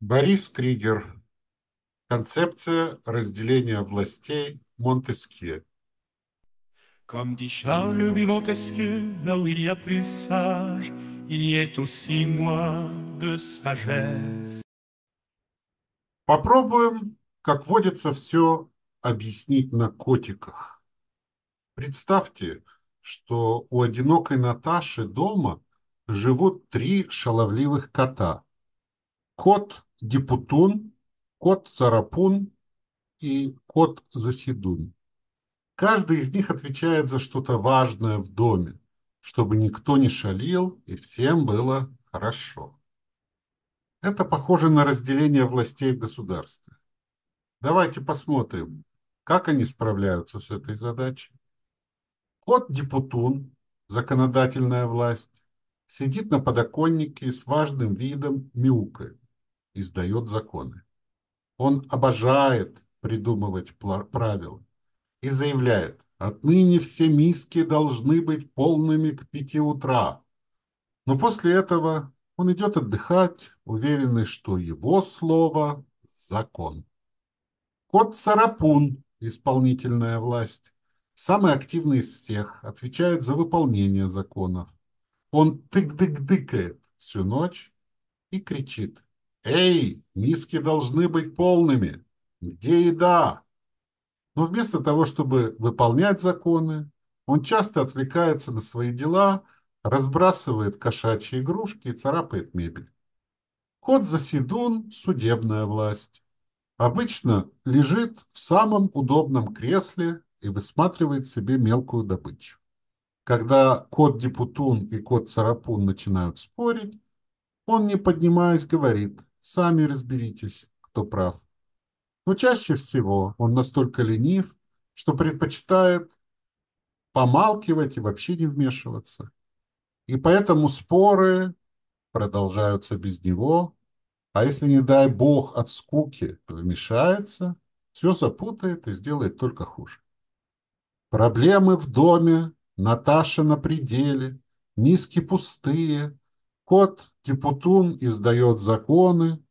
Борис Кригер. Концепция разделения властей Монтескье. Comme dit Charles Montesquieu, là où il y a plus sage, il y est aussi moins de sagesse. Попробуем, как водится, все объяснить на котиках. Представьте, что у одинокой Наташи дома живут три шаловливых кота. Кот Депутун, кот Царапун и кот Засидун. Каждый из них отвечает за что-то важное в доме, чтобы никто не шалил и всем было хорошо. Это похоже на разделение властей в государстве. Давайте посмотрим, как они справляются с этой задачей. Кот-депутун, законодательная власть, сидит на подоконнике с важным видом мяукает, издает законы. Он обожает придумывать правила и заявляет, отныне все миски должны быть полными к пяти утра. Но после этого он идет отдыхать, уверенный, что его слово – закон. Кот Сарапун, исполнительная власть, самый активный из всех, отвечает за выполнение законов. Он тык-дык-дыкает всю ночь и кричит. «Эй, миски должны быть полными! Где еда?» Но вместо того, чтобы выполнять законы, он часто отвлекается на свои дела, разбрасывает кошачьи игрушки и царапает мебель. Кот Засидун – судебная власть. Обычно лежит в самом удобном кресле и высматривает себе мелкую добычу. Когда кот Депутун и кот Царапун начинают спорить, он, не поднимаясь, говорит, сами разберитесь, кто прав. Но чаще всего он настолько ленив, что предпочитает помалкивать и вообще не вмешиваться. И поэтому споры продолжаются без него, а если, не дай бог, от скуки вмешается, все запутает и сделает только хуже. Проблемы в доме, Наташа на пределе, миски пустые, кот Типутун издает законы,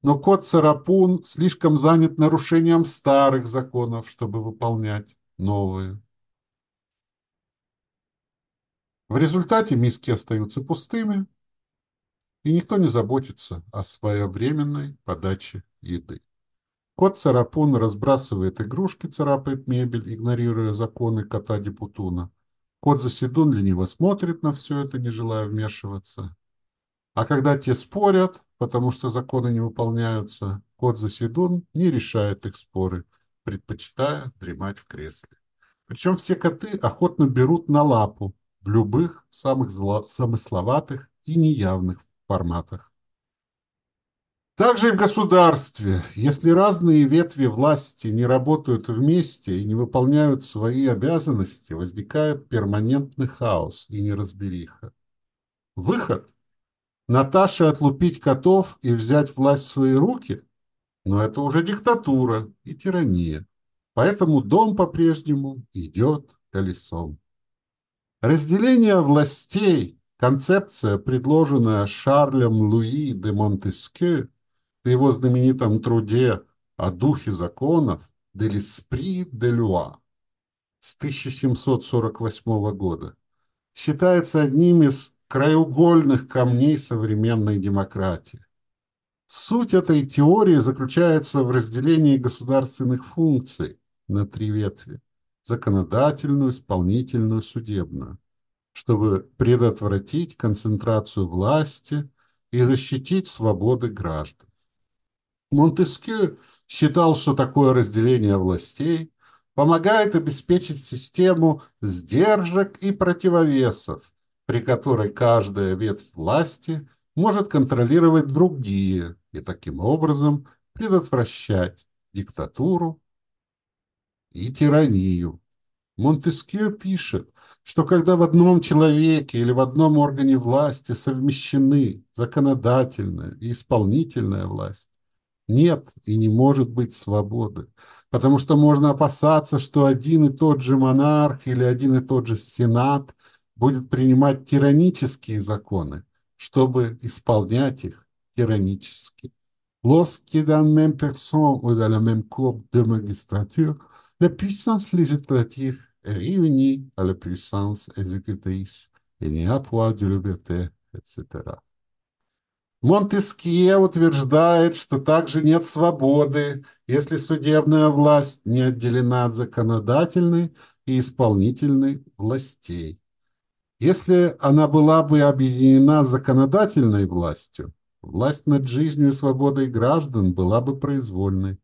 но кот Царапун слишком занят нарушением старых законов, чтобы выполнять новые. В результате миски остаются пустыми, и никто не заботится о своевременной подаче еды. Кот Царапун разбрасывает игрушки, царапает мебель, игнорируя законы кота Депутуна. Кот Заседун лениво смотрит на все это, не желая вмешиваться. А когда те спорят, потому что законы не выполняются, кот Заседун не решает их споры, предпочитая дремать в кресле. Причем все коты охотно берут на лапу в любых самых зло- замысловатых и неявных форматах. Также и в государстве, если разные ветви власти не работают вместе и не выполняют свои обязанности, возникает перманентный хаос и неразбериха. Выход – Наташе отлупить котов и взять власть в свои руки? Но это уже диктатура и тирания. Поэтому дом по-прежнему идет колесом. Разделение властей, концепция, предложенная Шарлем Луи де Монтескью, в его знаменитом труде о духе законов «De l'esprit de loi» с 1748 года считается одним из краеугольных камней современной демократии. Суть этой теории заключается в разделении государственных функций на три ветви – законодательную, исполнительную, судебную, чтобы предотвратить концентрацию власти и защитить свободы граждан. Монтескью считал, что такое разделение властей помогает обеспечить систему сдержек и противовесов, при которой каждая ветвь власти может контролировать другие и таким образом предотвращать диктатуру и тиранию. Монтескью пишет, что когда в одном человеке или в одном органе власти совмещены законодательная и исполнительная власть, нет и не может быть свободы, потому что можно опасаться, что один и тот же монарх или один и тот же сенат будет принимать тиранические законы, чтобы исполнять их тиранически. Lorsque dans la même personne ou dans la même cour de magistrature, la puissance législative est réunie à la puissance exécutrice, il n'y a pas de liberté, etc. Монтескье утверждает, что также нет свободы, если судебная власть не отделена от законодательной и исполнительной властей. Если она была бы объединена законодательной властью, власть над жизнью и свободой граждан была бы произвольной,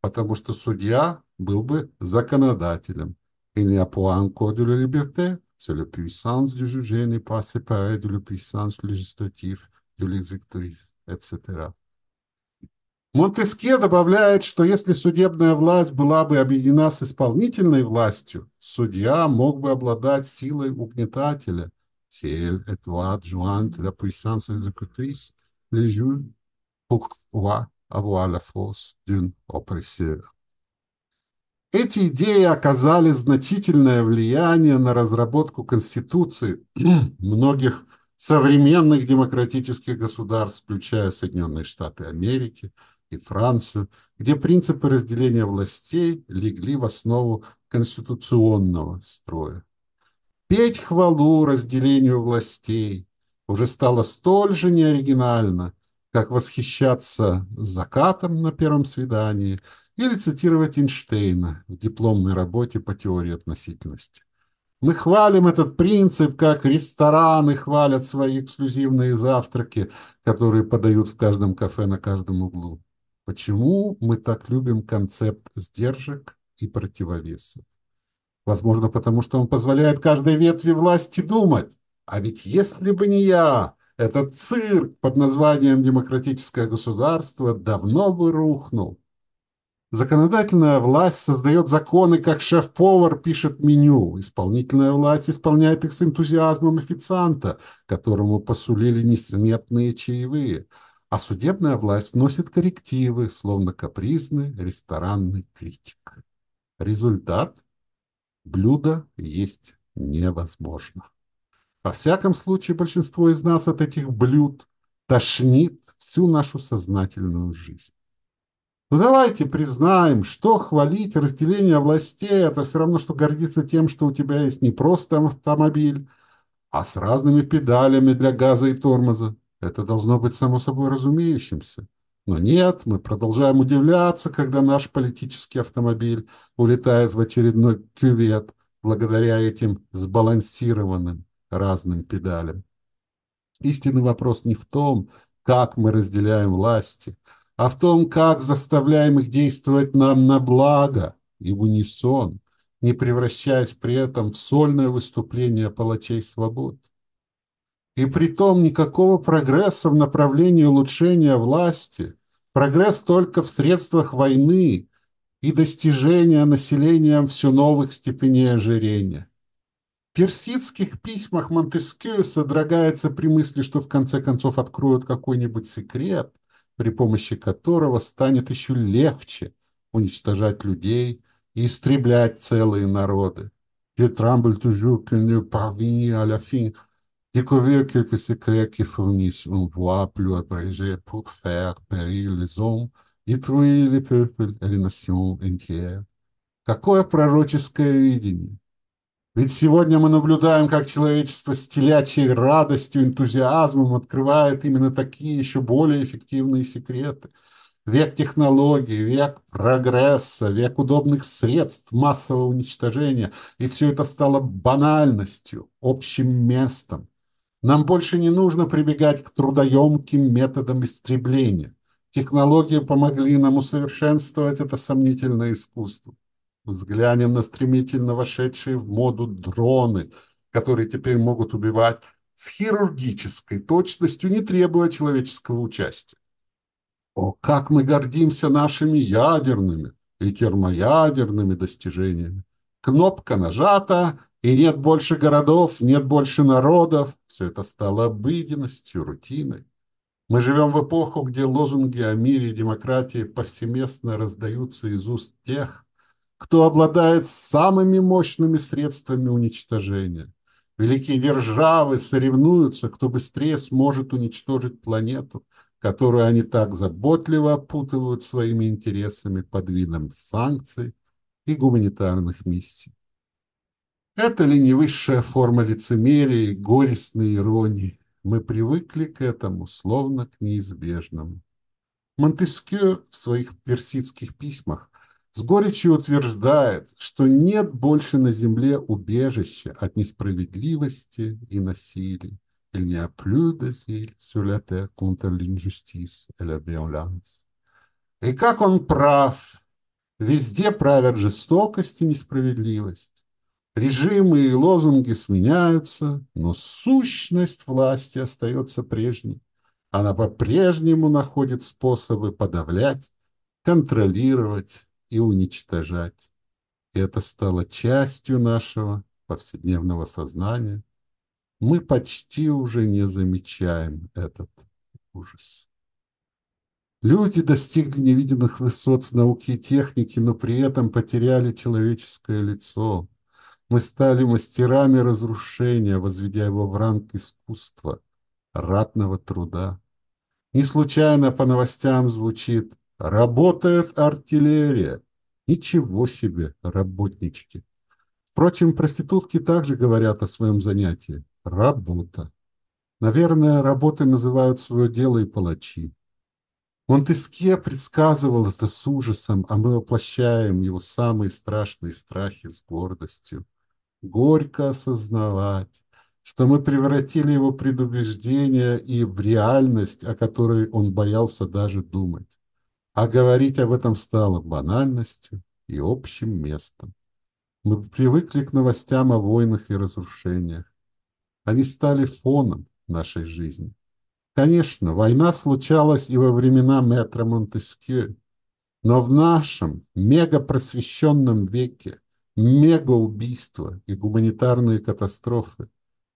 потому что судья был бы законодателем. Il n'y a point encore de la liberté, c'est la puissance du juge n'est pas séparée de la puissance législative etc. Монтескье добавляет, что если судебная власть была бы объединена с исполнительной властью, судья мог бы обладать силой угнетателя. Elle doit joindre la puissance exécutrice, le juge pourra avoir la force d'un oppresseur. Эти идеи оказали значительное влияние на разработку Конституции многих современных демократических государств, включая Соединенные Штаты Америки и Францию, где принципы разделения властей легли в основу конституционного строя. Петь хвалу разделению властей уже стало столь же неоригинально, как восхищаться закатом на первом свидании – или цитировать Эйнштейна в дипломной работе по теории относительности. Мы хвалим этот принцип, как рестораны хвалят свои эксклюзивные завтраки, которые подают в каждом кафе на каждом углу. Почему мы так любим концепт сдержек и противовесов? Возможно, потому что он позволяет каждой ветви власти думать. А ведь если бы не я, этот цирк под названием «демократическое государство» давно бы рухнул. Законодательная власть создает законы, как шеф-повар пишет меню. Исполнительная власть исполняет их с энтузиазмом официанта, которому посулили несметные чаевые. А судебная власть вносит коррективы, словно капризный ресторанный критик. Результат – блюдо есть невозможно. Во всяком случае, большинство из нас от этих блюд тошнит всю нашу сознательную жизнь. Ну давайте признаем, что хвалить разделение властей – это все равно, что гордиться тем, что у тебя есть не просто автомобиль, а с разными педалями для газа и тормоза. Это должно быть само собой разумеющимся. Но нет, мы продолжаем удивляться, когда наш политический автомобиль улетает в очередной кювет благодаря этим сбалансированным разным педалям. Истинный вопрос не в том, как мы разделяем власти – а в том, как заставляем их действовать нам на благо и в унисон, не превращаясь при этом в сольное выступление палачей свобод. И при том никакого прогресса в направлении улучшения власти, прогресс только в средствах войны и достижения населением все новых степеней ожирения. В персидских письмах Монтескью содрогается при мысли, что в конце концов откроют какой-нибудь секрет – при помощи которого станет еще легче уничтожать людей и истреблять целые народы. Je tremble toujours que nous parvenions à la fin découvrir quelques secrets qui fournissent une voie plus abrégée pour faire périr les hommes, détruire les peuples et les nations entières. Какое пророческое видение! Ведь сегодня мы наблюдаем, как человечество с телячьей радостью, энтузиазмом открывает именно такие еще более эффективные секреты. Век технологий, век прогресса, век удобных средств массового уничтожения. И все это стало банальностью, общим местом. Нам больше не нужно прибегать к трудоемким методам истребления. Технологии помогли нам усовершенствовать это сомнительное искусство. Взглянем на стремительно вошедшие в моду дроны, которые теперь могут убивать с хирургической точностью, не требуя человеческого участия. О, как мы гордимся нашими ядерными и термоядерными достижениями. Кнопка нажата, и нет больше городов, нет больше народов. Все это стало обыденностью, рутиной. Мы живем в эпоху, где лозунги о мире и демократии повсеместно раздаются из уст тех, кто обладает самыми мощными средствами уничтожения. Великие державы соревнуются, кто быстрее сможет уничтожить планету. которую они так заботливо опутывают своими интересами под видом санкций и гуманитарных миссий. Это ли не высшая форма лицемерия и горестной иронии? Мы привыкли к этому, словно к неизбежному. Монтескье в своих персидских письмах с горечью утверждает, что нет больше на земле убежища от несправедливости и насилия. Il n'y a plus d'asile sur la terre contre l'injustice et la violence. И как он прав, везде правят жестокость и несправедливость. Режимы и лозунги сменяются, но сущность власти остается прежней. Она по-прежнему находит способы подавлять, контролировать и уничтожать. И это стало частью нашего повседневного сознания. Мы почти уже не замечаем этот ужас. Люди достигли невидимых высот в науке и технике, но при этом потеряли человеческое лицо. Мы стали мастерами разрушения, возведя его в ранг искусства, ратного труда. Не случайно по новостям звучит «Работает артиллерия». Ничего себе, работнички. Впрочем, проститутки также говорят о своем занятии. Работа. Наверное, работой называют свое дело и палачи. Монтескье предсказывал это с ужасом, а мы воплощаем его самые страшные страхи с гордостью. Горько осознавать, что мы превратили его предубеждение и в реальность, о которой он боялся даже думать. А говорить об этом стало банальностью и общим местом. Мы привыкли к новостям о войнах и разрушениях. Они стали фоном нашей жизни. Конечно, война случалась и во времена метра Монтескье, но в нашем мегапросвещенном веке мегаубийства и гуманитарные катастрофы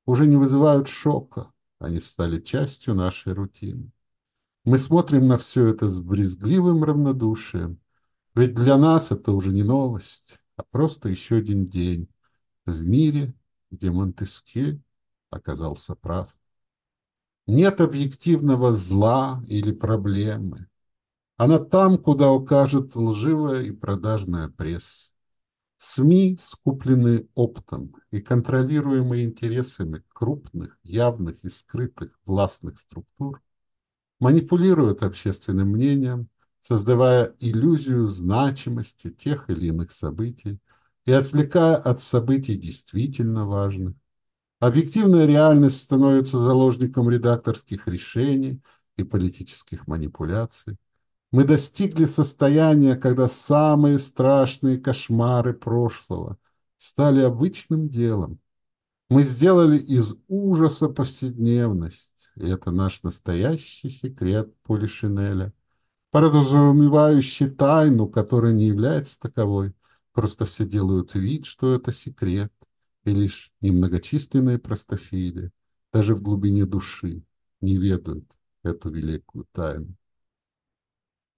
уже не вызывают шока, они стали частью нашей рутины. Мы смотрим на все это с брезгливым равнодушием, ведь для нас это уже не новость, а просто еще один день в мире, где Монтескье оказался прав. Нет объективного зла или проблемы. Она там, куда укажет лживая и продажная пресса. СМИ скуплены оптом и контролируемые интересами крупных, явных и скрытых властных структур, манипулируют общественным мнением, создавая иллюзию значимости тех или иных событий и отвлекая от событий действительно важных. Объективная реальность становится заложником редакторских решений и политических манипуляций. Мы достигли состояния, когда самые страшные кошмары прошлого стали обычным делом. Мы сделали из ужаса повседневность, и это наш настоящий секрет Полишинеля, подразумевающий тайну, которая не является таковой, просто все делают вид, что это секрет, и лишь немногочисленные простофили, даже в глубине души, не ведают эту великую тайну.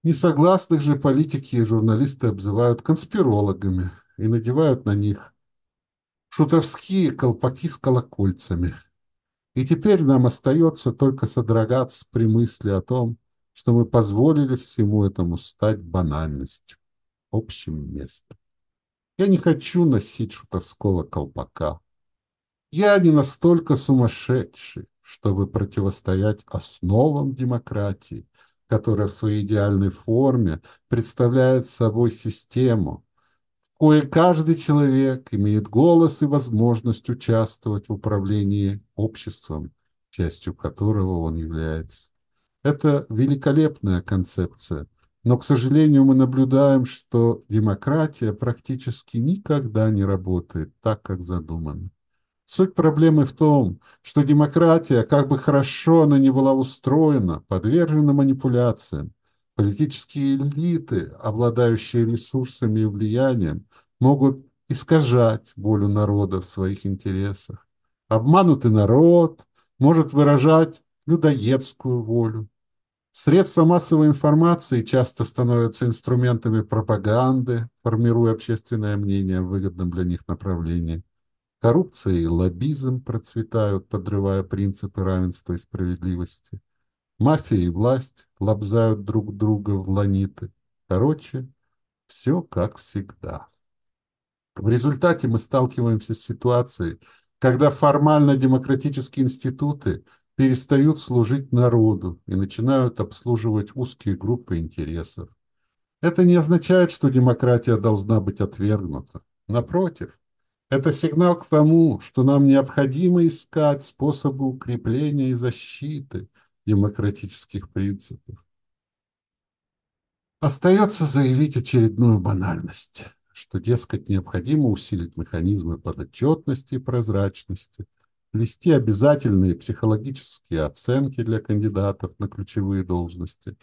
Несогласных же политики и журналисты обзывают конспирологами и надевают на них шутовские колпаки с колокольцами. И теперь нам остается только содрогаться при мысли о том, что мы позволили всему этому стать банальностью, общим местом. Я не хочу носить шутовского колпака. Я не настолько сумасшедший, чтобы противостоять основам демократии, которая в своей идеальной форме представляет собой систему, в кое каждый человек имеет голос и возможность участвовать в управлении обществом, частью которого он является. Это великолепная концепция, но, к сожалению, мы наблюдаем, что демократия практически никогда не работает так, как задумано. Суть проблемы в том, что демократия, как бы хорошо она ни была устроена, подвержена манипуляциям. Политические элиты, обладающие ресурсами и влиянием, могут искажать волю народа в своих интересах. Обманутый народ может выражать людоедскую волю. Средства массовой информации часто становятся инструментами пропаганды, формируя общественное мнение в выгодном для них направлении. Коррупция и лоббизм процветают, подрывая принципы равенства и справедливости. Мафия и власть лобзают друг друга в ланиты. Короче, все как всегда. В результате мы сталкиваемся с ситуацией, когда формально демократические институты перестают служить народу и начинают обслуживать узкие группы интересов. Это не означает, что демократия должна быть отвергнута. Напротив, это сигнал к тому, что нам необходимо искать способы укрепления и защиты демократических принципов. Остается заявить очередную банальность что, дескать, необходимо усилить механизмы подотчетности и прозрачности, ввести обязательные психологические оценки для кандидатов на ключевые должности,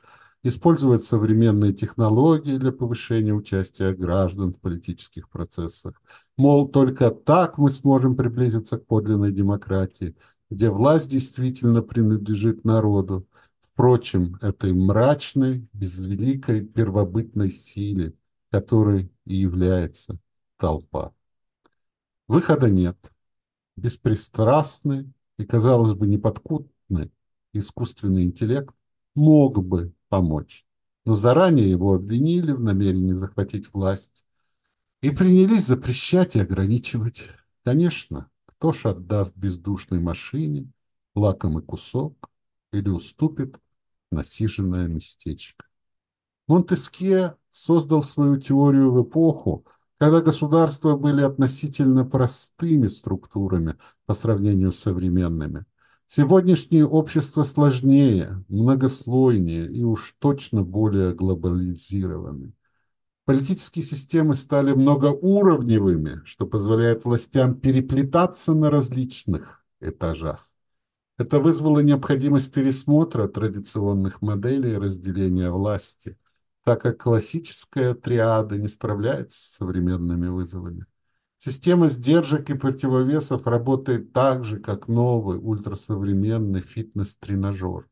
использовать современные технологии для повышения участия граждан в политических процессах. Мол, только так мы сможем приблизиться к подлинной демократии, где власть действительно принадлежит народу, впрочем, этой мрачной, безвеликой первобытной силе, которой и является толпа. Выхода нет. Беспристрастный и, казалось бы, неподкупный искусственный интеллект мог бы помочь, но заранее его обвинили в намерении захватить власть и принялись запрещать и ограничивать. Конечно, кто ж отдаст бездушной машине лакомый кусок или уступит насиженное местечко. Монтескье создал свою теорию в эпоху, когда государства были относительно простыми структурами по сравнению с современными. Сегодняшнее общество сложнее, многослойнее и уж точно более глобализированы. Политические системы стали многоуровневыми, что позволяет властям переплетаться на различных этажах. Это вызвало необходимость пересмотра традиционных моделей разделения власти – так как классическая триада не справляется с современными вызовами. Система сдержек и противовесов работает так же, как новый ультрасовременный фитнес-тренажер.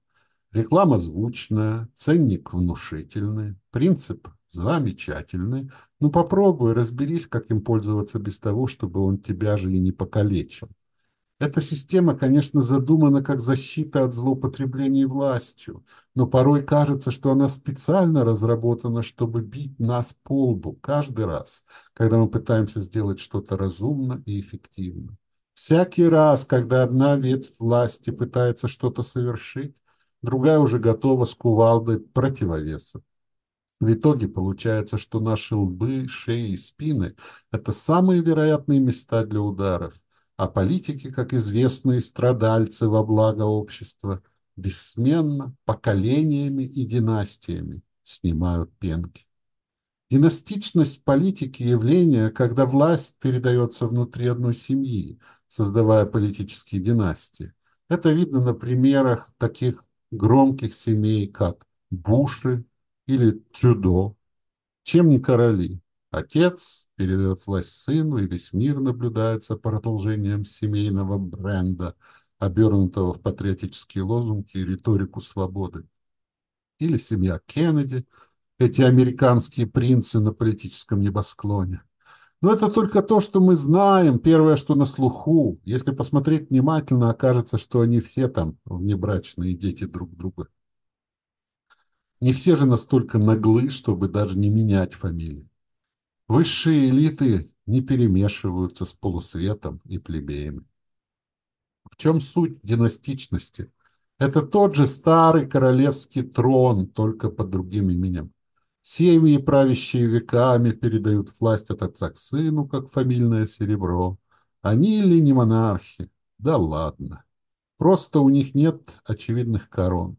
Реклама звучная, ценник внушительный, принцип замечательный. Ну попробуй, разберись, как им пользоваться без того, чтобы он тебя же и не покалечил. Эта система, конечно, задумана как защита от злоупотреблений властью, но порой кажется, что она специально разработана, чтобы бить нас по лбу каждый раз, когда мы пытаемся сделать что-то разумно и эффективно. Всякий раз, когда одна ветвь власти пытается что-то совершить, другая уже готова с кувалдой противовеса. В итоге получается, что наши лбы, шеи и спины – это самые вероятные места для ударов – а политики, как известные страдальцы во благо общества, бессменно, поколениями и династиями снимают пенки. Династичность политики – явление, когда власть передается внутри одной семьи, создавая политические династии. Это видно на примерах таких громких семей, как Буши или Трюдо. Чем не короли? Отец передает власть сыну, и весь мир наблюдает за продолжением семейного бренда, обернутого в патриотические лозунги и риторику свободы. Или семья Кеннеди, эти американские принцы на политическом небосклоне. Но это только то, что мы знаем, первое, что на слуху. Если посмотреть внимательно, окажется, что они все там внебрачные дети друг друга. Не все же настолько наглы, чтобы даже не менять фамилии. Высшие элиты не перемешиваются с полусветом и плебеями. В чем суть династичности? Это тот же старый королевский трон, только под другим именем. Семьи, правящие веками, передают власть от отца к сыну, как фамильное серебро. Они ли не монархи? Да ладно. Просто у них нет очевидных корон.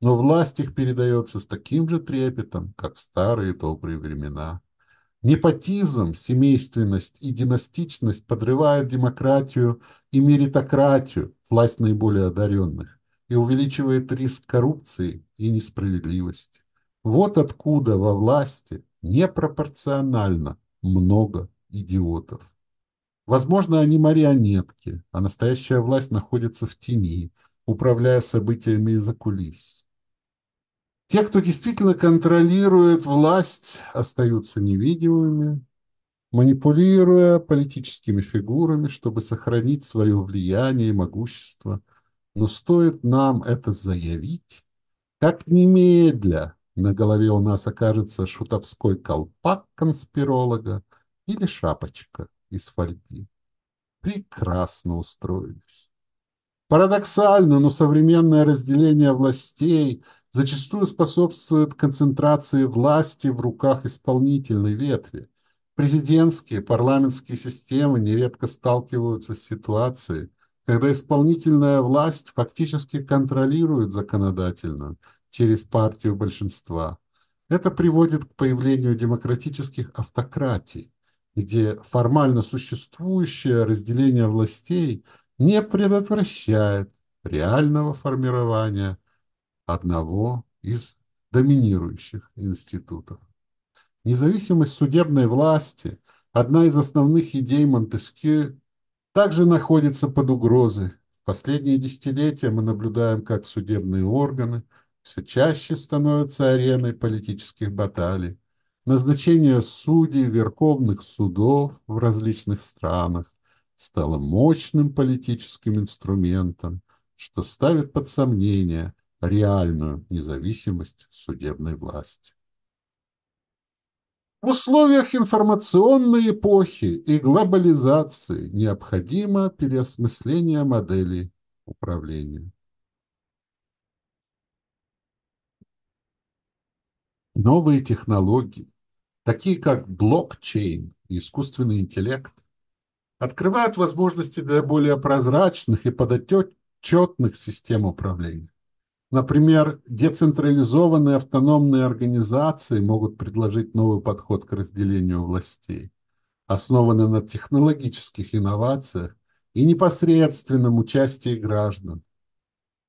Но власть их передается с таким же трепетом, как в старые добрые времена. Непотизм, семейственность и династичность подрывают демократию и меритократию, власть наиболее одаренных, и увеличивает риск коррупции и несправедливости. Вот откуда во власти непропорционально много идиотов. Возможно, они марионетки, а настоящая власть находится в тени, управляя событиями из-за кулис. Те, кто действительно контролирует власть, остаются невидимыми, манипулируя политическими фигурами, чтобы сохранить свое влияние и могущество. Но стоит нам это заявить, Как немедля на голове у нас окажется шутовской колпак конспиролога или шапочка из фольги. Прекрасно устроились. Парадоксально, но современное разделение властей зачастую способствует концентрации власти в руках исполнительной ветви. Президентские, парламентские системы нередко сталкиваются с ситуацией, когда исполнительная власть фактически контролирует законодательную через партию большинства. Это приводит к появлению демократических автократий, где формально существующее разделение властей – не предотвращает реального формирования одного из доминирующих институтов. Независимость судебной власти, одна из основных идей Монтескье, также находится под угрозой. В последние десятилетия мы наблюдаем, как судебные органы все чаще становятся ареной политических баталий. Назначение судей верховных судов в различных странах стало мощным политическим инструментом, что ставит под сомнение реальную независимость судебной власти. В условиях информационной эпохи и глобализации необходимо переосмысление моделей управления. Новые технологии, такие как блокчейн и искусственный интеллект, открывают возможности для более прозрачных и подотчетных систем управления. Например, децентрализованные автономные организации могут предложить новый подход к разделению властей, основанный на технологических инновациях и непосредственном участии граждан.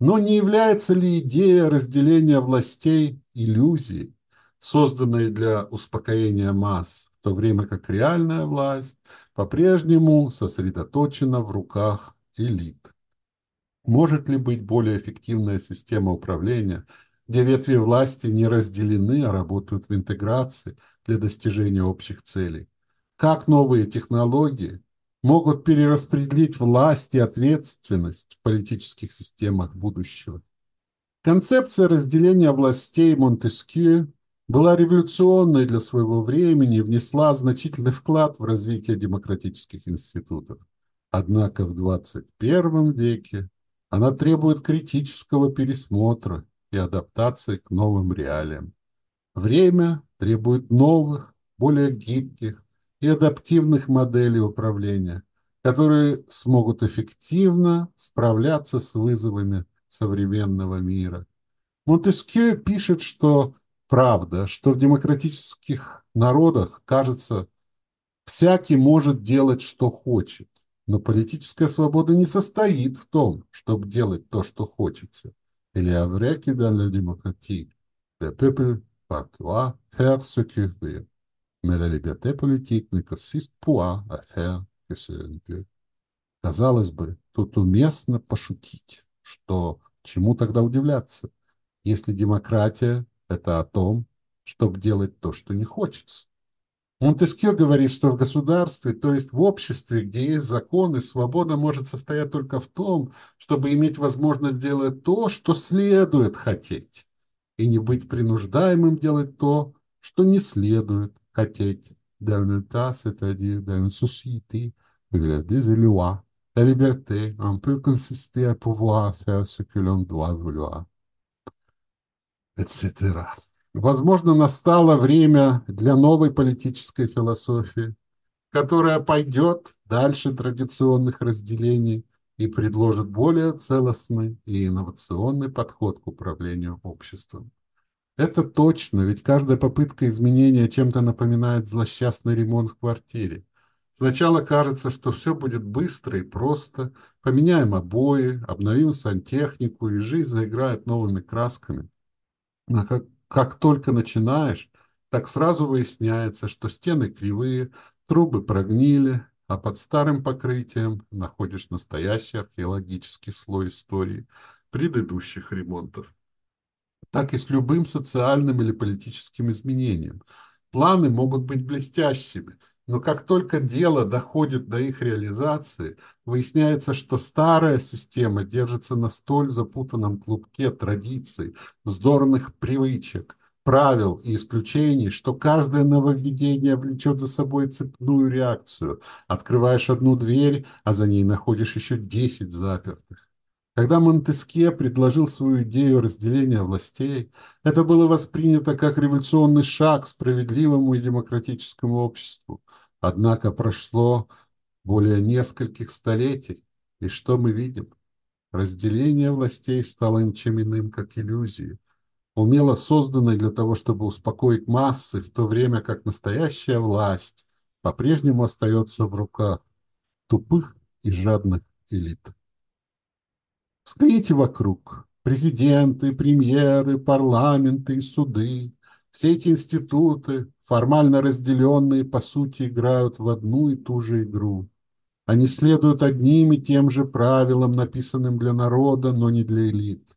Но не является ли идея разделения властей иллюзией, созданной для успокоения масс, в то время как реальная власть по-прежнему сосредоточена в руках элит. Может ли быть более эффективная система управления, где ветви власти не разделены, а работают в интеграции для достижения общих целей? Как новые технологии могут перераспределить власть и ответственность в политических системах будущего? Концепция разделения властей Монтескью была революционной для своего времени и внесла значительный вклад в развитие демократических институтов. Однако в 21 веке она требует критического пересмотра и адаптации к новым реалиям. Время требует новых, более гибких и адаптивных моделей управления, которые смогут эффективно справляться с вызовами современного мира. Монтескье пишет, что правда, что в демократических народах, кажется, всякий может делать, что хочет. Но политическая свобода не состоит в том, чтобы делать то, что хочется. Или авреки dans la démocratie. Le peuple par droit faire ce qu'il veut. Mais la liberté politique ne consiste point à faire que ce veut. Казалось бы, тут уместно пошутить, что чему тогда удивляться, если демократия это о том, чтобы делать то, что не хочется. Монтескье говорит, что в государстве, то есть в обществе, где есть законы, свобода может состоять только в том, чтобы иметь возможность делать то, что следует хотеть, и не быть принуждаемым делать то, что не следует хотеть. Dans un tas, c'est-à-dire dans une faire ce que l'on doit vouloir etc. Возможно, настало время для новой политической философии, которая пойдет дальше традиционных разделений и предложит более целостный и инновационный подход к управлению обществом. Это точно, ведь каждая попытка изменения чем-то напоминает злосчастный ремонт в квартире. Сначала кажется, что все будет быстро и просто, поменяем обои, обновим сантехнику, и жизнь заиграет новыми красками. А как, как только начинаешь, так сразу выясняется, что стены кривые, трубы прогнили, а под старым покрытием находишь настоящий археологический слой истории предыдущих ремонтов. Так и с любым социальным или политическим изменением. Планы могут быть блестящими, Но как только дело доходит до их реализации, выясняется, что старая система держится на столь запутанном клубке традиций, вздорных привычек, правил и исключений, что каждое нововведение влечет за собой цепную реакцию. Открываешь одну дверь, а за ней находишь еще десять запертых. Когда Монтеске предложил свою идею разделения властей, это было воспринято как революционный шаг к справедливому и демократическому обществу. Однако прошло более нескольких столетий, и что мы видим? Разделение властей стало ничем иным, как иллюзией, умело созданной для того, чтобы успокоить массы, в то время как настоящая власть по-прежнему остается в руках тупых и жадных элит. Взгляните вокруг. Президенты, премьеры, парламенты и суды. Все эти институты, формально разделенные, по сути, играют в одну и ту же игру. Они следуют одним и тем же правилам, написанным для народа, но не для элит.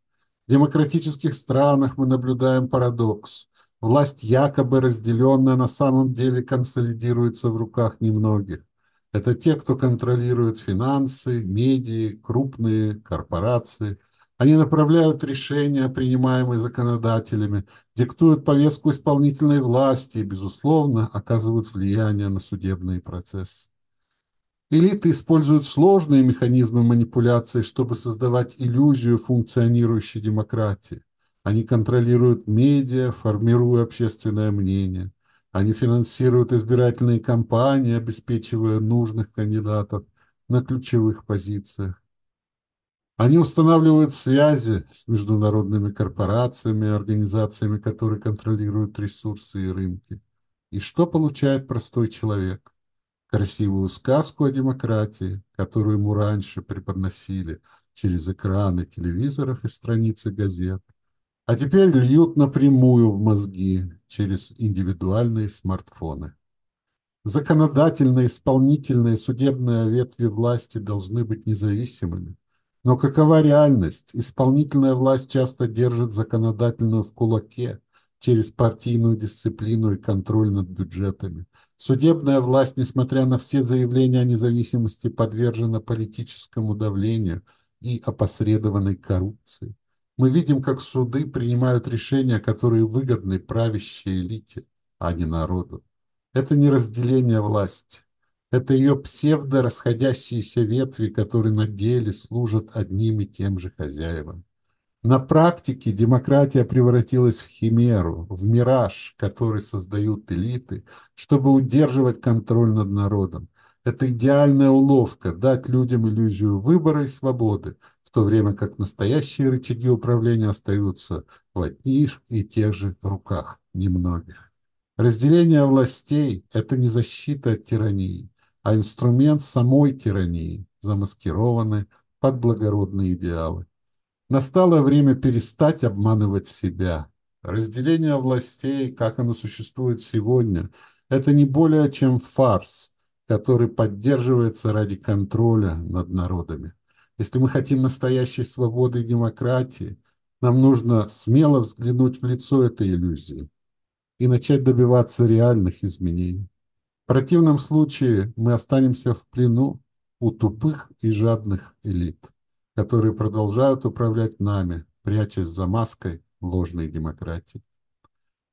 В демократических странах мы наблюдаем парадокс. Власть якобы разделенная на самом деле консолидируется в руках немногих. Это те, кто контролирует финансы, медиа, крупные корпорации. Они направляют решения, принимаемые законодателями, диктуют повестку исполнительной власти и, безусловно, оказывают влияние на судебные процессы. Элиты используют сложные механизмы манипуляции, чтобы создавать иллюзию функционирующей демократии. Они контролируют медиа, формируя общественное мнение. Они финансируют избирательные кампании, обеспечивая нужных кандидатов на ключевых позициях. Они устанавливают связи с международными корпорациями, организациями, которые контролируют ресурсы и рынки. И что получает простой человек? Красивую сказку о демократии, которую ему раньше преподносили через экраны телевизоров и страницы газет, а теперь льют напрямую в мозги через индивидуальные смартфоны. Законодательные, исполнительные, судебные ветви власти должны быть независимыми. Но какова реальность? Исполнительная власть часто держит законодательную в кулаке через партийную дисциплину и контроль над бюджетами. Судебная власть, несмотря на все заявления о независимости, подвержена политическому давлению и опосредованной коррупции. Мы видим, как суды принимают решения, которые выгодны правящей элите, а не народу. Это не разделение власти. Это ее псевдо-расходящиеся ветви, которые на деле служат одним и тем же хозяевам. На практике демократия превратилась в химеру, в мираж, который создают элиты, чтобы удерживать контроль над народом. Это идеальная уловка – дать людям иллюзию выбора и свободы, то время как настоящие рычаги управления остаются в одних и тех же руках немногих. Разделение властей – это не защита от тирании, а инструмент самой тирании, замаскированный под благородные идеалы. Настало время перестать обманывать себя. Разделение властей, как оно существует сегодня, это не более чем фарс, который поддерживается ради контроля над народами. Если мы хотим настоящей свободы и демократии, нам нужно смело взглянуть в лицо этой иллюзии и начать добиваться реальных изменений. В противном случае мы останемся в плену у тупых и жадных элит, которые продолжают управлять нами, прячась за маской ложной демократии.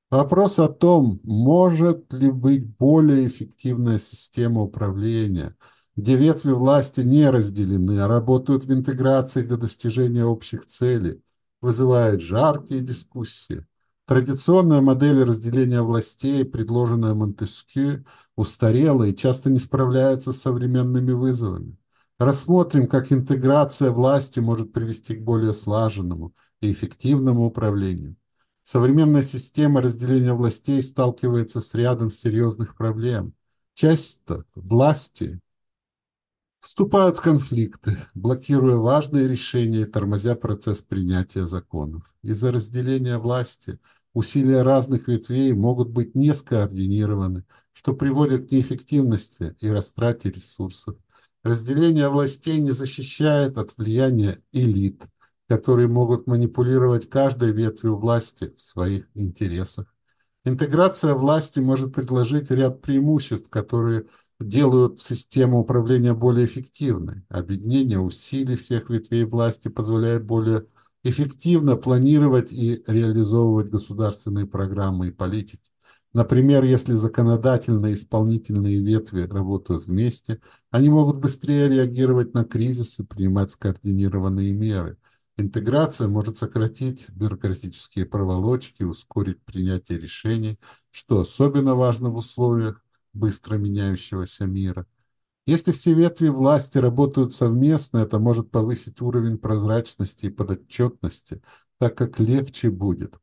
Вопрос о том, может ли быть более эффективная система управления – где ветви власти не разделены, а работают в интеграции для достижения общих целей, вызывает жаркие дискуссии. Традиционная модель разделения властей, предложенная Монтескью, устарела и часто не справляется с современными вызовами. Рассмотрим, как интеграция власти может привести к более слаженному и эффективному управлению. Современная система разделения властей сталкивается с рядом серьезных проблем. Часто власти вступают в конфликты, блокируя важные решения и тормозя процесс принятия законов. Из-за разделения власти усилия разных ветвей могут быть не скоординированы, что приводит к неэффективности и растрате ресурсов. Разделение властей не защищает от влияния элит, которые могут манипулировать каждой ветвью власти в своих интересах. Интеграция власти может предложить ряд преимуществ, которые делают систему управления более эффективной. Объединение усилий всех ветвей власти позволяет более эффективно планировать и реализовывать государственные программы и политики. Например, если законодательные и исполнительные ветви работают вместе, они могут быстрее реагировать на кризисы, принимать скоординированные меры – Интеграция может сократить бюрократические проволочки, ускорить принятие решений, что особенно важно в условиях быстро меняющегося мира. Если все ветви власти работают совместно, это может повысить уровень прозрачности и подотчетности, так как легче будет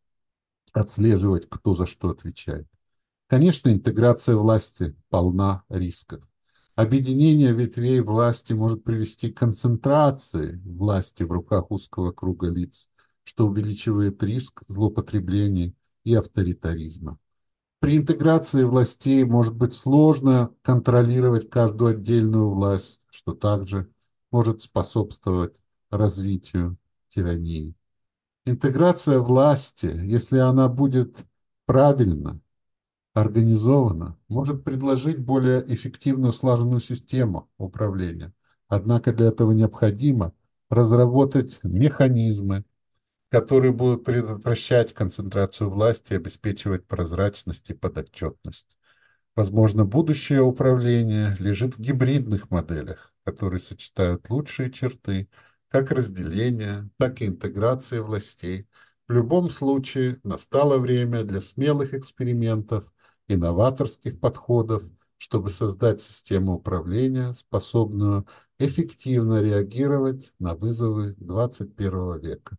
отслеживать, кто за что отвечает. Конечно, интеграция власти полна рисков. Объединение ветвей власти может привести к концентрации власти в руках узкого круга лиц, что увеличивает риск злоупотреблений и авторитаризма. При интеграции властей может быть сложно контролировать каждую отдельную власть, что также может способствовать развитию тирании. Интеграция власти, если она будет правильно организовано, может предложить более эффективную слаженную систему управления. Однако для этого необходимо разработать механизмы, которые будут предотвращать концентрацию власти и обеспечивать прозрачность и подотчетность. Возможно, будущее управления лежит в гибридных моделях, которые сочетают лучшие черты как разделения, так и интеграции властей. В любом случае настало время для смелых экспериментов инноваторских подходов, чтобы создать систему управления, способную эффективно реагировать на вызовы 21 века.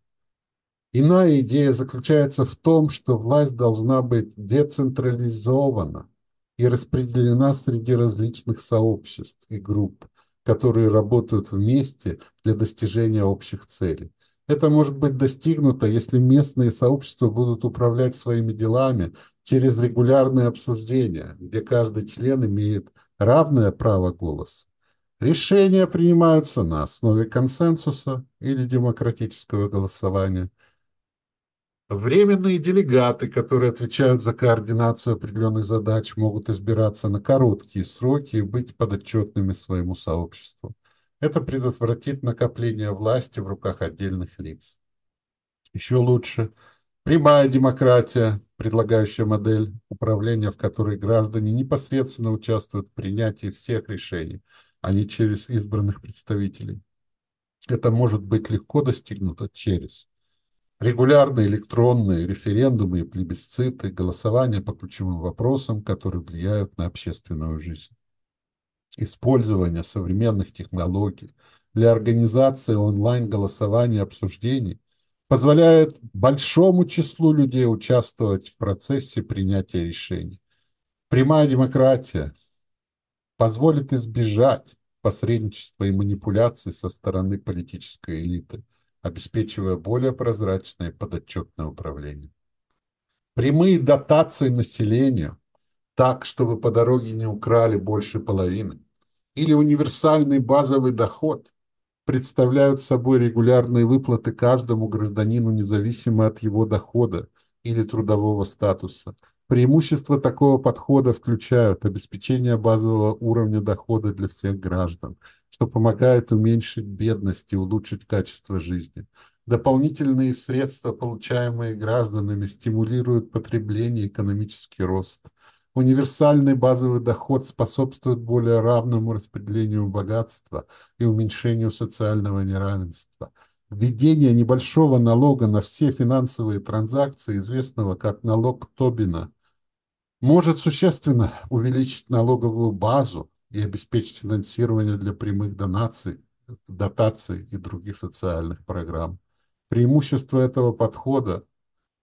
Иная идея заключается в том, что власть должна быть децентрализована и распределена среди различных сообществ и групп, которые работают вместе для достижения общих целей. Это может быть достигнуто, если местные сообщества будут управлять своими делами через регулярные обсуждения, где каждый член имеет равное право голоса. Решения принимаются на основе консенсуса или демократического голосования. Временные делегаты, которые отвечают за координацию определенных задач, могут избираться на короткие сроки и быть подотчетными своему сообществу. Это предотвратит накопление власти в руках отдельных лиц. Еще лучше прямая демократия, предлагающая модель управления, в которой граждане непосредственно участвуют в принятии всех решений, а не через избранных представителей. Это может быть легко достигнуто через регулярные электронные референдумы и плебисциты, голосование по ключевым вопросам, которые влияют на общественную жизнь использование современных технологий для организации онлайн-голосования и обсуждений позволяет большому числу людей участвовать в процессе принятия решений. Прямая демократия позволит избежать посредничества и манипуляций со стороны политической элиты, обеспечивая более прозрачное подотчетное управление. Прямые дотации населению так, чтобы по дороге не украли больше половины, или универсальный базовый доход представляют собой регулярные выплаты каждому гражданину независимо от его дохода или трудового статуса. Преимущества такого подхода включают обеспечение базового уровня дохода для всех граждан, что помогает уменьшить бедность и улучшить качество жизни. Дополнительные средства, получаемые гражданами, стимулируют потребление и экономический рост – Универсальный базовый доход способствует более равному распределению богатства и уменьшению социального неравенства. Введение небольшого налога на все финансовые транзакции, известного как налог Тобина, может существенно увеличить налоговую базу и обеспечить финансирование для прямых донаций, дотаций и других социальных программ. Преимущество этого подхода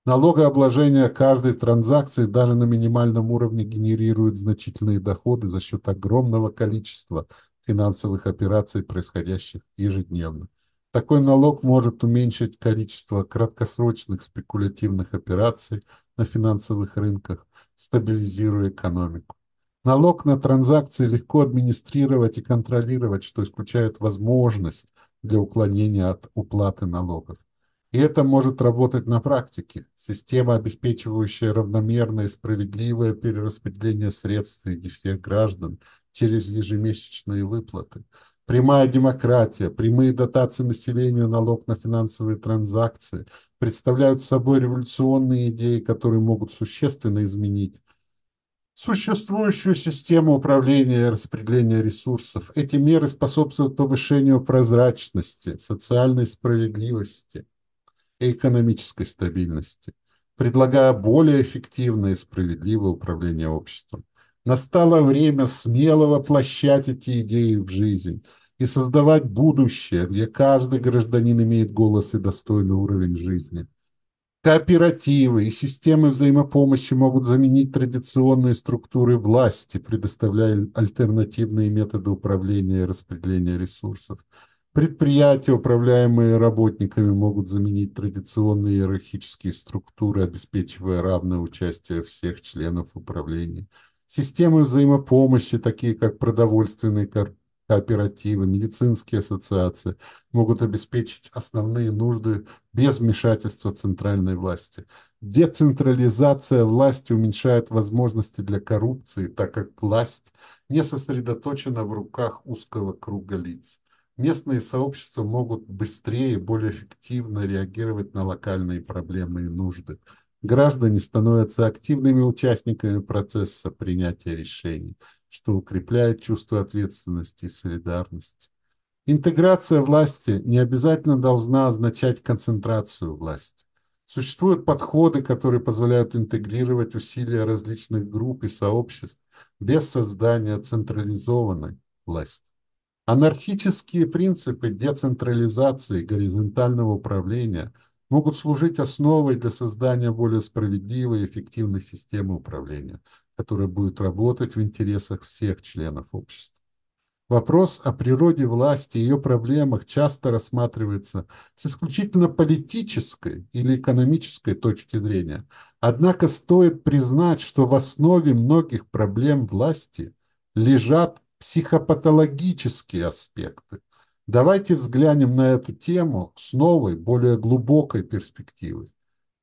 Налогообложение каждой транзакции даже на минимальном уровне генерирует значительные доходы за счет огромного количества финансовых операций, происходящих ежедневно. Такой налог может уменьшить количество краткосрочных спекулятивных операций на финансовых рынках, стабилизируя экономику. Налог на транзакции легко администрировать и контролировать, что исключает возможность для уклонения от уплаты налогов. И это может работать на практике. Система, обеспечивающая равномерное и справедливое перераспределение средств среди всех граждан через ежемесячные выплаты. Прямая демократия, прямые дотации населению, налог на финансовые транзакции представляют собой революционные идеи, которые могут существенно изменить существующую систему управления и распределения ресурсов. Эти меры способствуют повышению прозрачности, социальной справедливости и экономической стабильности, предлагая более эффективное и справедливое управление обществом. Настало время смело воплощать эти идеи в жизнь и создавать будущее, где каждый гражданин имеет голос и достойный уровень жизни. Кооперативы и системы взаимопомощи могут заменить традиционные структуры власти, предоставляя альтернативные методы управления и распределения ресурсов. Предприятия, управляемые работниками, могут заменить традиционные иерархические структуры, обеспечивая равное участие всех членов управления. Системы взаимопомощи, такие как продовольственные кооперативы, медицинские ассоциации могут обеспечить основные нужды без вмешательства центральной власти. Децентрализация власти уменьшает возможности для коррупции, так как власть не сосредоточена в руках узкого круга лиц. Местные сообщества могут быстрее и более эффективно реагировать на локальные проблемы и нужды. Граждане становятся активными участниками процесса принятия решений что укрепляет чувство ответственности и солидарности. Интеграция власти не обязательно должна означать концентрацию власти. Существуют подходы, которые позволяют интегрировать усилия различных групп и сообществ без создания централизованной власти. Анархические принципы децентрализации и горизонтального управления могут служить основой для создания более справедливой и эффективной системы управления, которая будет работать в интересах всех членов общества. Вопрос о природе власти и ее проблемах часто рассматривается с исключительно политической или экономической точки зрения. Однако стоит признать, что в основе многих проблем власти лежат психопатологические аспекты. Давайте взглянем на эту тему с новой, более глубокой перспективы.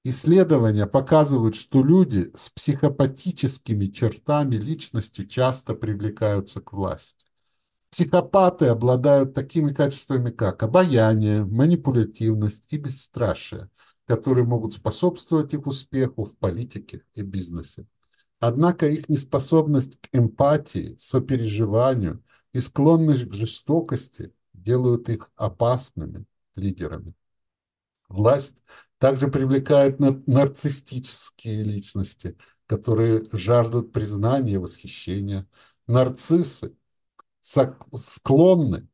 Исследования показывают, что люди с психопатическими чертами личности часто привлекаются к власти. Психопаты обладают такими качествами, как обаяние, манипулятивность и бесстрашие, которые могут способствовать их успеху в политике и бизнесе. Однако их неспособность к эмпатии, сопереживанию и склонность к жестокости делают их опасными лидерами. Власть также привлекает нарциссические личности, которые жаждут признания восхищения. Нарциссы склонны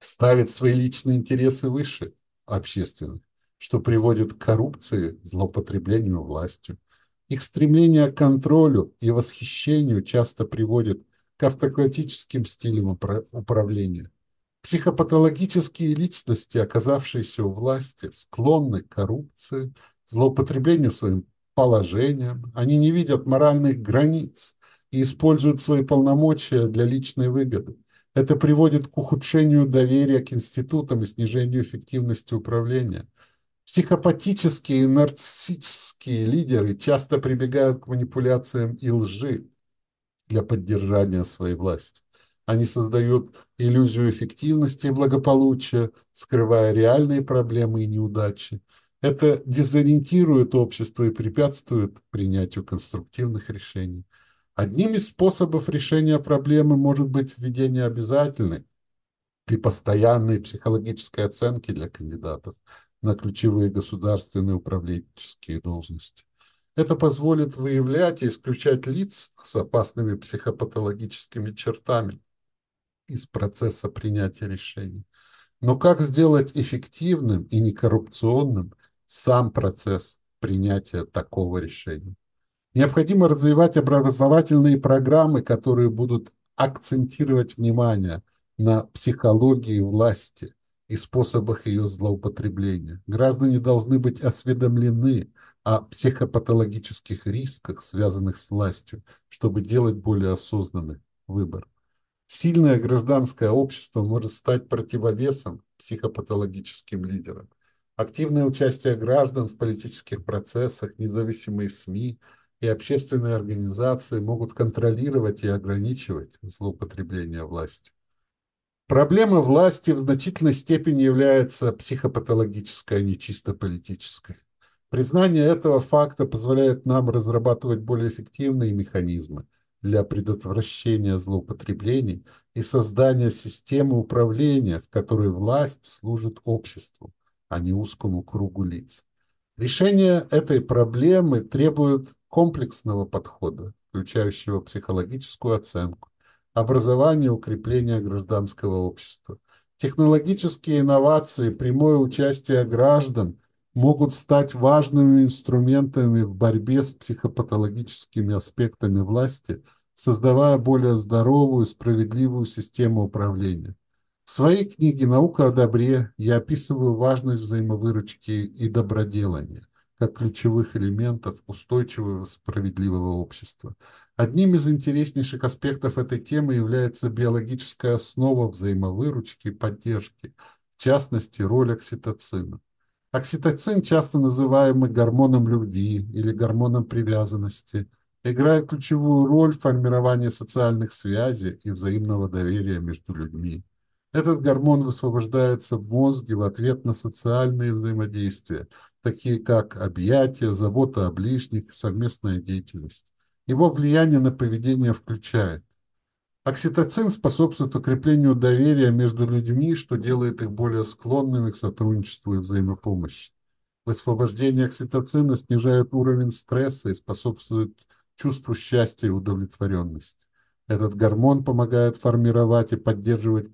ставить свои личные интересы выше общественных, что приводит к коррупции, злоупотреблению властью. Их стремление к контролю и восхищению часто приводит к автократическим стилям управления. Психопатологические личности, оказавшиеся у власти, склонны к коррупции, злоупотреблению своим положением, они не видят моральных границ и используют свои полномочия для личной выгоды. Это приводит к ухудшению доверия к институтам и снижению эффективности управления. Психопатические и нарциссические лидеры часто прибегают к манипуляциям и лжи для поддержания своей власти. Они создают иллюзию эффективности и благополучия, скрывая реальные проблемы и неудачи. Это дезориентирует общество и препятствует принятию конструктивных решений. Одним из способов решения проблемы может быть введение обязательной и постоянной психологической оценки для кандидатов на ключевые государственные управленческие должности. Это позволит выявлять и исключать лиц с опасными психопатологическими чертами, из процесса принятия решений. Но как сделать эффективным и некоррупционным сам процесс принятия такого решения? Необходимо развивать образовательные программы, которые будут акцентировать внимание на психологии власти и способах ее злоупотребления. Граждане должны быть осведомлены о психопатологических рисках, связанных с властью, чтобы делать более осознанный выбор. Сильное гражданское общество может стать противовесом психопатологическим лидерам. Активное участие граждан в политических процессах, независимые СМИ и общественные организации могут контролировать и ограничивать злоупотребление властью. Проблема власти в значительной степени является психопатологической, а не чисто политической. Признание этого факта позволяет нам разрабатывать более эффективные механизмы для предотвращения злоупотреблений и создания системы управления, в которой власть служит обществу, а не узкому кругу лиц. Решение этой проблемы требует комплексного подхода, включающего психологическую оценку, образование, укрепление гражданского общества. Технологические инновации, прямое участие граждан могут стать важными инструментами в борьбе с психопатологическими аспектами власти, создавая более здоровую, справедливую систему управления. В своей книге «Наука о добре» я описываю важность взаимовыручки и доброделания как ключевых элементов устойчивого справедливого общества. Одним из интереснейших аспектов этой темы является биологическая основа взаимовыручки и поддержки, в частности, роль окситоцина. Окситоцин, часто называемый гормоном любви или гормоном привязанности, играет ключевую роль в формировании социальных связей и взаимного доверия между людьми. Этот гормон высвобождается в мозге в ответ на социальные взаимодействия, такие как объятия, забота о ближних, совместная деятельность. Его влияние на поведение включает Окситоцин способствует укреплению доверия между людьми, что делает их более склонными к сотрудничеству и взаимопомощи. Высвобождение окситоцина снижает уровень стресса и способствует чувству счастья и удовлетворенности. Этот гормон помогает формировать и поддерживать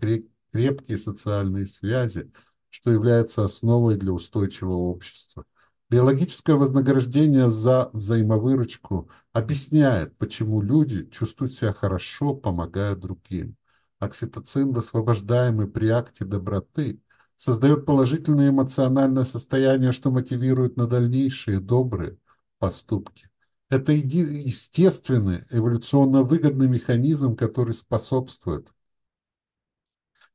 крепкие социальные связи, что является основой для устойчивого общества. Биологическое вознаграждение за взаимовыручку объясняет, почему люди чувствуют себя хорошо, помогая другим. Окситоцин, высвобождаемый при акте доброты, создает положительное эмоциональное состояние, что мотивирует на дальнейшие добрые поступки. Это естественный, эволюционно выгодный механизм, который способствует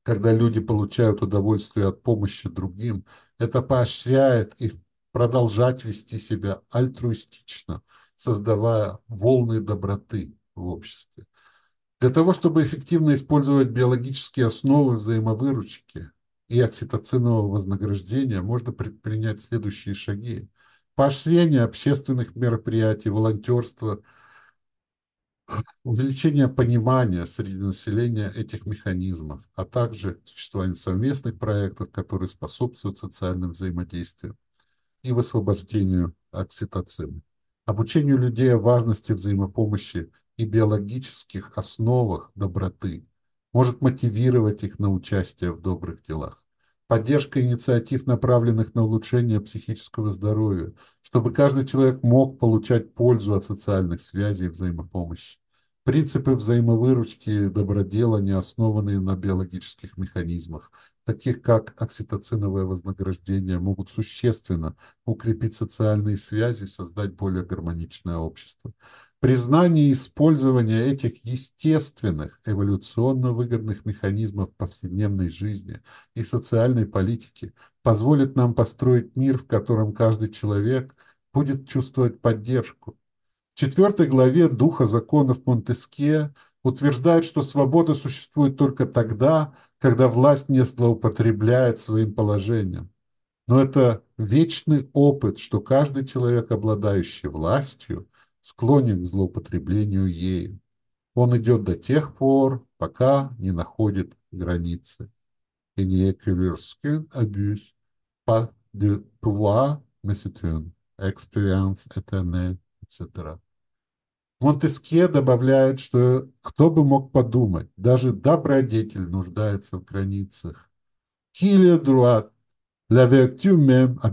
когда люди получают удовольствие от помощи другим, это поощряет их продолжать вести себя альтруистично, создавая волны доброты в обществе. Для того, чтобы эффективно использовать биологические основы взаимовыручки и окситоцинового вознаграждения, можно предпринять следующие шаги. Поощрение общественных мероприятий, волонтерство, увеличение понимания среди населения этих механизмов, а также существование совместных проектов, которые способствуют социальным взаимодействию и высвобождению окситоцина. Обучению людей о важности взаимопомощи и биологических основах доброты может мотивировать их на участие в добрых делах. Поддержка инициатив, направленных на улучшение психического здоровья, чтобы каждый человек мог получать пользу от социальных связей и взаимопомощи. Принципы взаимовыручки и доброделания, основанные на биологических механизмах, таких как окситоциновое вознаграждение, могут существенно укрепить социальные связи и создать более гармоничное общество. Признание и использование этих естественных, эволюционно выгодных механизмов повседневной жизни и социальной политики позволит нам построить мир, в котором каждый человек будет чувствовать поддержку, четвертой главе «Духа законов Монтеске» утверждает, что свобода существует только тогда, когда власть не злоупотребляет своим положением. Но это вечный опыт, что каждый человек, обладающий властью, склонен к злоупотреблению ею. Он идет до тех пор, пока не находит границы. Il n'y a que lorsqu'un abuse pas etc. Монтеске добавляет, что кто бы мог подумать, даже добродетель нуждается в границах. Est droit, la vertu même a.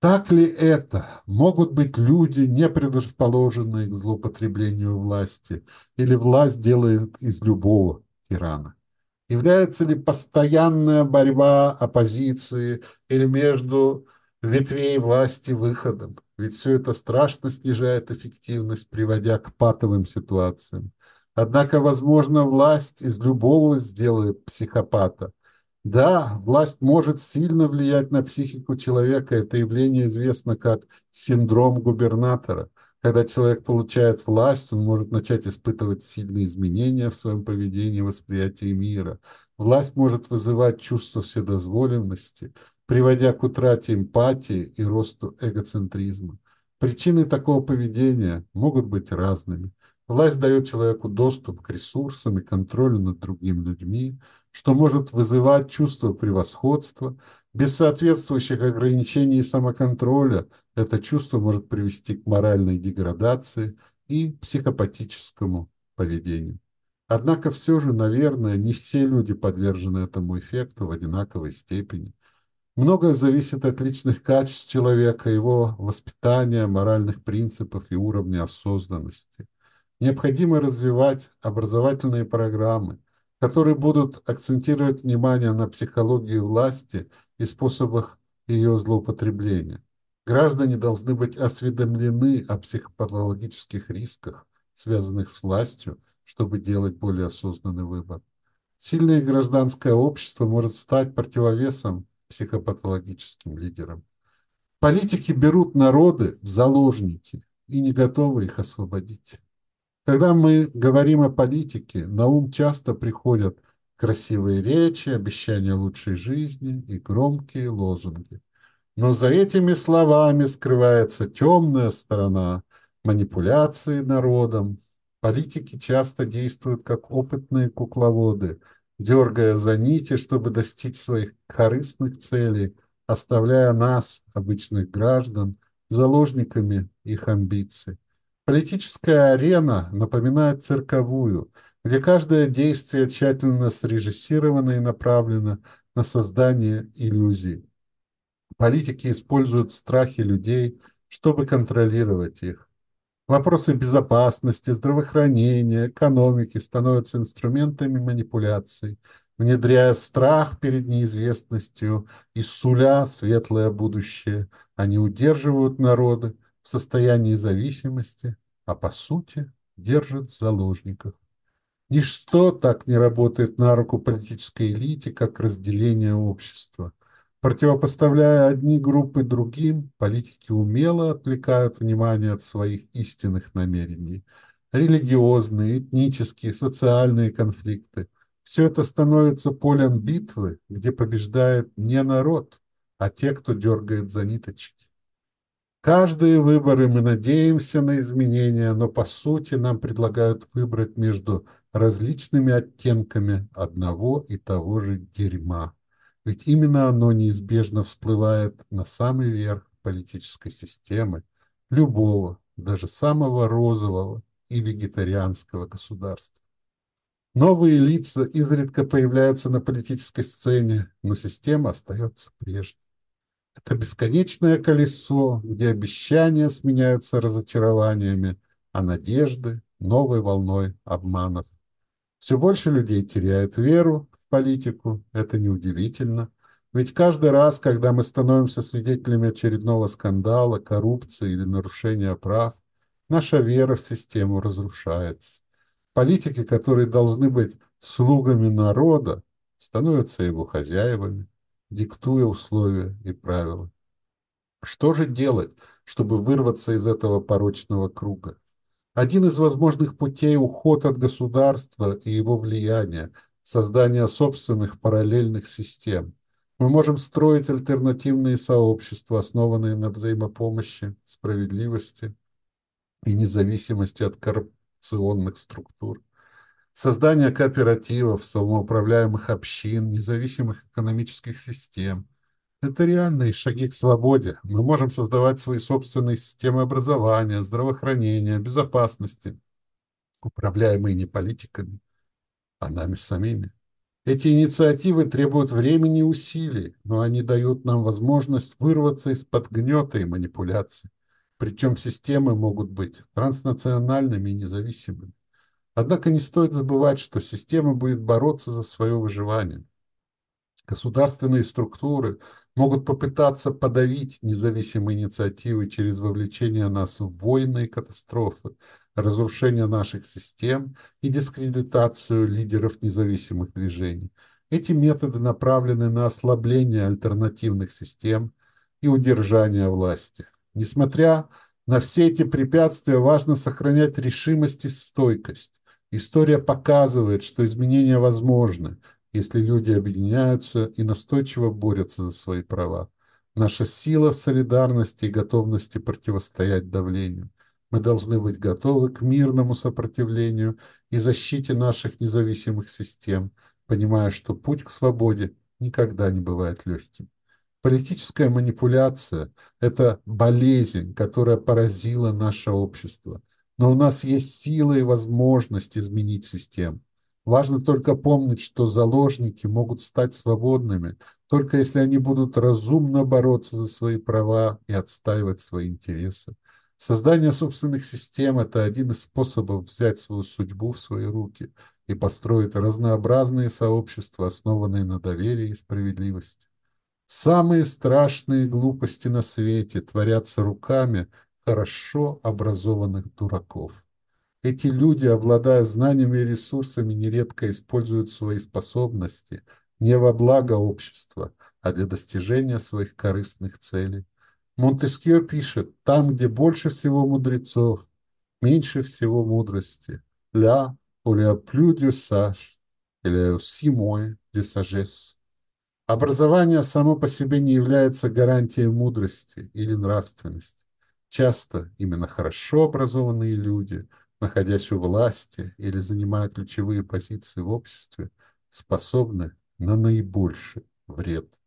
Так ли это? Могут быть люди, не предрасположенные к злоупотреблению власти, или власть делает из любого тирана? Является ли постоянная борьба оппозиции или между ветвей власти выходом? Ведь все это страшно снижает эффективность, приводя к патовым ситуациям. Однако, возможно, власть из любого сделает психопата. Да, власть может сильно влиять на психику человека. Это явление известно как синдром губернатора. Когда человек получает власть, он может начать испытывать сильные изменения в своем поведении, восприятии мира. Власть может вызывать чувство вседозволенности, приводя к утрате эмпатии и росту эгоцентризма. Причины такого поведения могут быть разными. Власть дает человеку доступ к ресурсам и контролю над другими людьми, что может вызывать чувство превосходства. Без соответствующих ограничений и самоконтроля это чувство может привести к моральной деградации и психопатическому поведению. Однако все же, наверное, не все люди подвержены этому эффекту в одинаковой степени. Многое зависит от личных качеств человека, его воспитания, моральных принципов и уровня осознанности. Необходимо развивать образовательные программы, которые будут акцентировать внимание на психологии власти и способах ее злоупотребления. Граждане должны быть осведомлены о психопатологических рисках, связанных с властью, чтобы делать более осознанный выбор. Сильное гражданское общество может стать противовесом психопатологическим лидерам. Политики берут народы в заложники и не готовы их освободить. Когда мы говорим о политике, на ум часто приходят красивые речи, обещания лучшей жизни и громкие лозунги. Но за этими словами скрывается темная сторона манипуляции народом. Политики часто действуют как опытные кукловоды, дергая за нити, чтобы достичь своих корыстных целей, оставляя нас, обычных граждан, заложниками их амбиций. Политическая арена напоминает цирковую, где каждое действие тщательно срежиссировано и направлено на создание иллюзий. Политики используют страхи людей, чтобы контролировать их. Вопросы безопасности, здравоохранения, экономики становятся инструментами манипуляций, внедряя страх перед неизвестностью и суля светлое будущее. Они удерживают народы, в состоянии зависимости, а по сути держит заложников. Ничто так не работает на руку политической элите, как разделение общества. Противопоставляя одни группы другим, политики умело отвлекают внимание от своих истинных намерений. Религиозные, этнические, социальные конфликты – все это становится полем битвы, где побеждает не народ, а те, кто дергает за ниточки. Каждые выборы мы надеемся на изменения, но по сути нам предлагают выбрать между различными оттенками одного и того же дерьма. Ведь именно оно неизбежно всплывает на самый верх политической системы любого, даже самого розового и вегетарианского государства. Новые лица изредка появляются на политической сцене, но система остается прежней. Это бесконечное колесо, где обещания сменяются разочарованиями, а надежды – новой волной обманов. Все больше людей теряют веру политику, это неудивительно. Ведь каждый раз, когда мы становимся свидетелями очередного скандала, коррупции или нарушения прав, наша вера в систему разрушается. Политики, которые должны быть слугами народа, становятся его хозяевами диктуя условия и правила. Что же делать, чтобы вырваться из этого порочного круга? Один из возможных путей – уход от государства и его влияния, создание собственных параллельных систем. Мы можем строить альтернативные сообщества, основанные на взаимопомощи, справедливости и независимости от коррупционных структур создание кооперативов, самоуправляемых общин, независимых экономических систем. Это реальные шаги к свободе. Мы можем создавать свои собственные системы образования, здравоохранения, безопасности, управляемые не политиками, а нами самими. Эти инициативы требуют времени и усилий, но они дают нам возможность вырваться из-под гнета и манипуляций. Причем системы могут быть транснациональными и независимыми. Однако не стоит забывать, что система будет бороться за свое выживание. Государственные структуры могут попытаться подавить независимые инициативы через вовлечение нас в войны и катастрофы, разрушение наших систем и дискредитацию лидеров независимых движений. Эти методы направлены на ослабление альтернативных систем и удержание власти. Несмотря на все эти препятствия, важно сохранять решимость и стойкость. История показывает, что изменения возможны, если люди объединяются и настойчиво борются за свои права. Наша сила в солидарности и готовности противостоять давлению. Мы должны быть готовы к мирному сопротивлению и защите наших независимых систем – понимая, что путь к свободе никогда не бывает легким. Политическая манипуляция – это болезнь, которая поразила наше общество. Но у нас есть сила и возможность изменить систему. Важно только помнить, что заложники могут стать свободными, только если они будут разумно бороться за свои права и отстаивать свои интересы. Создание собственных систем – это один из способов взять свою судьбу в свои руки и построить разнообразные сообщества, основанные на доверии и справедливости. Самые страшные глупости на свете творятся руками хорошо образованных дураков. Эти люди, обладая знаниями и ресурсами, нередко используют свои способности не во благо общества, а для достижения своих корыстных целей. Монтескье пишет, там, где больше всего мудрецов, меньше всего мудрости. Ля, ou le plus de sage, moins de sagesse. Образование само по себе не является гарантией мудрости или нравственности. Часто именно хорошо образованные люди, находясь у власти или занимая ключевые позиции в обществе, способны на наибольший вред.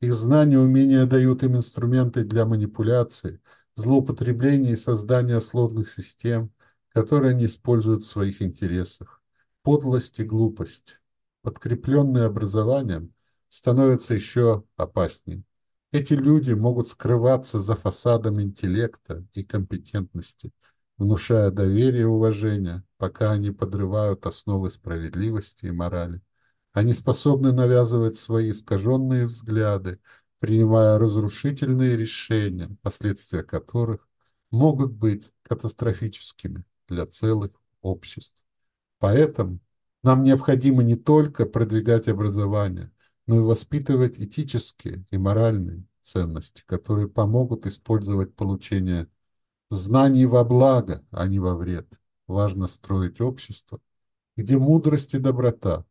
Их знания и умения дают им инструменты для манипуляции, злоупотребления и создания сложных систем, которые они используют в своих интересах. Подлость и глупость, подкрепленные образованием, становятся еще опаснее. Эти люди могут скрываться за фасадом интеллекта и компетентности, внушая доверие и уважение, пока они подрывают основы справедливости и морали. Они способны навязывать свои искаженные взгляды, принимая разрушительные решения, последствия которых могут быть катастрофическими для целых обществ. Поэтому нам необходимо не только продвигать образование, но и воспитывать этические и моральные ценности, которые помогут использовать получение знаний во благо, а не во вред. Важно строить общество, где мудрость и доброта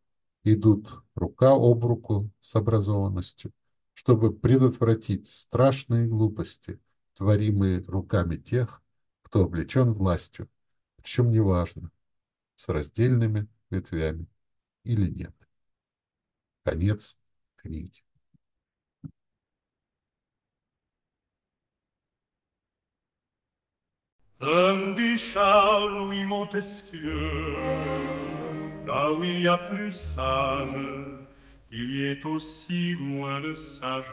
идут рука об руку с образованностью, чтобы предотвратить страшные глупости, творимые руками тех, кто облечен властью, причем неважно, с раздельными ветвями или нет. Конец книги. Comme Charles Louis Montesquieu là où il y a plus sage, il y est aussi moins de sagesse.